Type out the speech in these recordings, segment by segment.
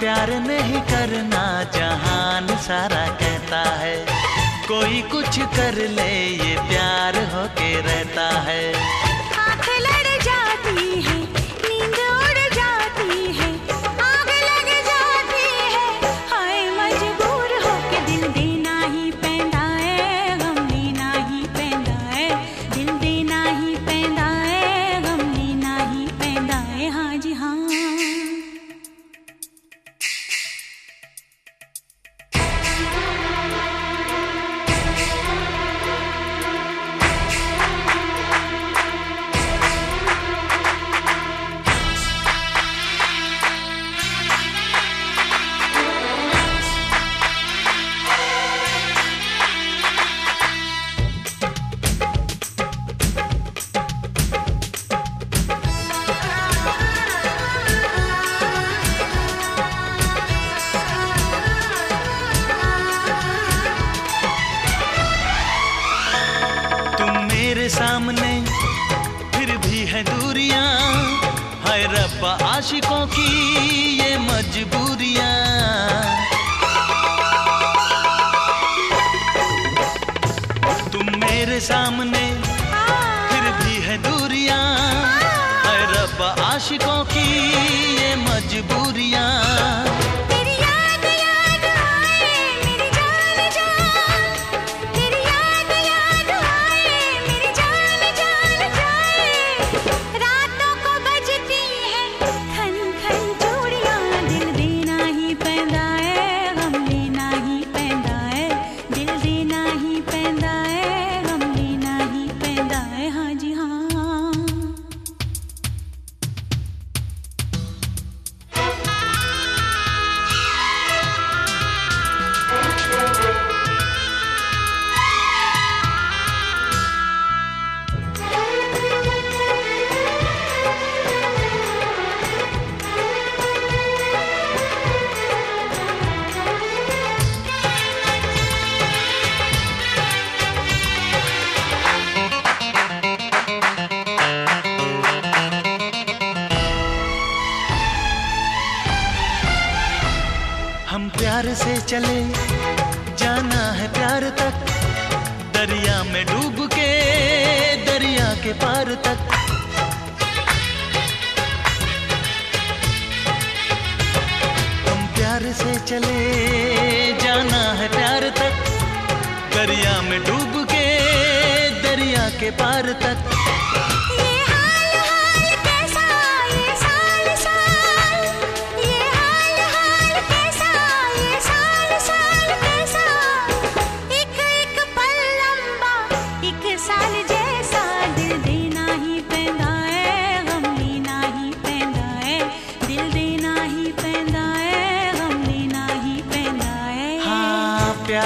प्यार नहीं करना, जहान सारा कहता है। कोई कुछ कर ले, ये प्यार होके रहता है। सामने, फिर भी है दूरियाँ। हाय रब्बा, आशिकों की ये मजबूरियाँ। तुम मेरे सामने, फिर भी है दूरियाँ। हाय रब्बा, आशिकों की ये मजबूरियाँ। प्यार से चले, जाना है प्यार तक। दरिया में डूब के, दरिया के पार तक। हम प्यार से चले, जाना है प्यार तक। दरिया में डूब के, दरिया के पार तक।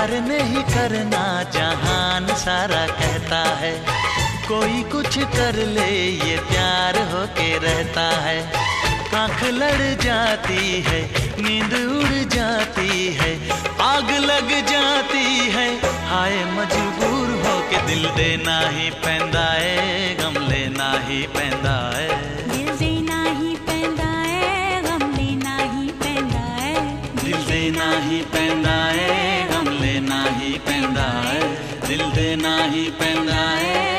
प्यार नहीं करना जहान सारा कहता है। कोई कुछ कर ले ये प्यार होके रहता है। आँख लड़ जाती है नींद उड़ जाती है आग लग जाती है। हाय मजबूर होके दिल देना ही पैंदा है गम लेना ही पैंदा है। दिल देना ही पैंदा है गम लेना ही पैंदा है। दिल देना ही पैंदा है दिल देना ही पैदा है।